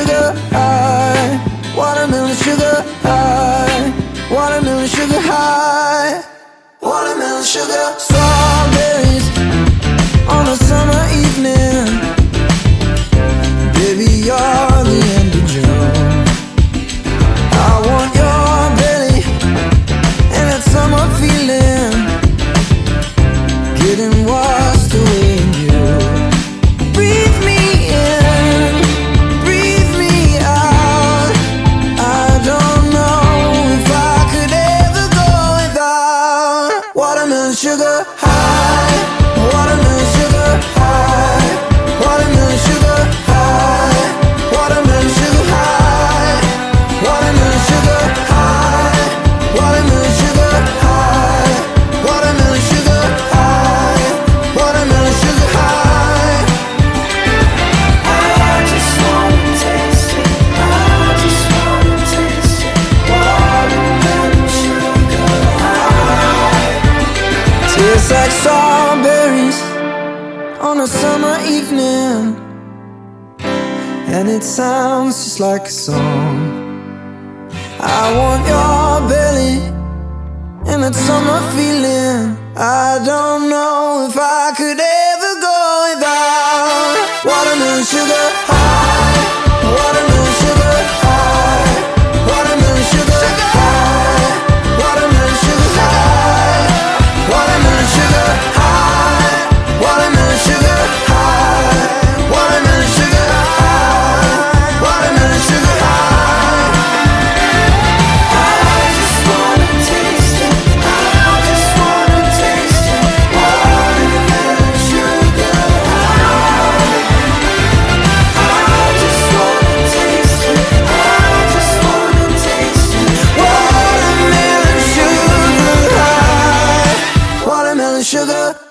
sugar high, watermelon sugar high, watermelon sugar high, watermelon sugar high, Just like strawberries on a summer evening. And it sounds just like a song. I want your belly and that summer feeling. I don't know if I could ever go without watermelon sugar. sugar.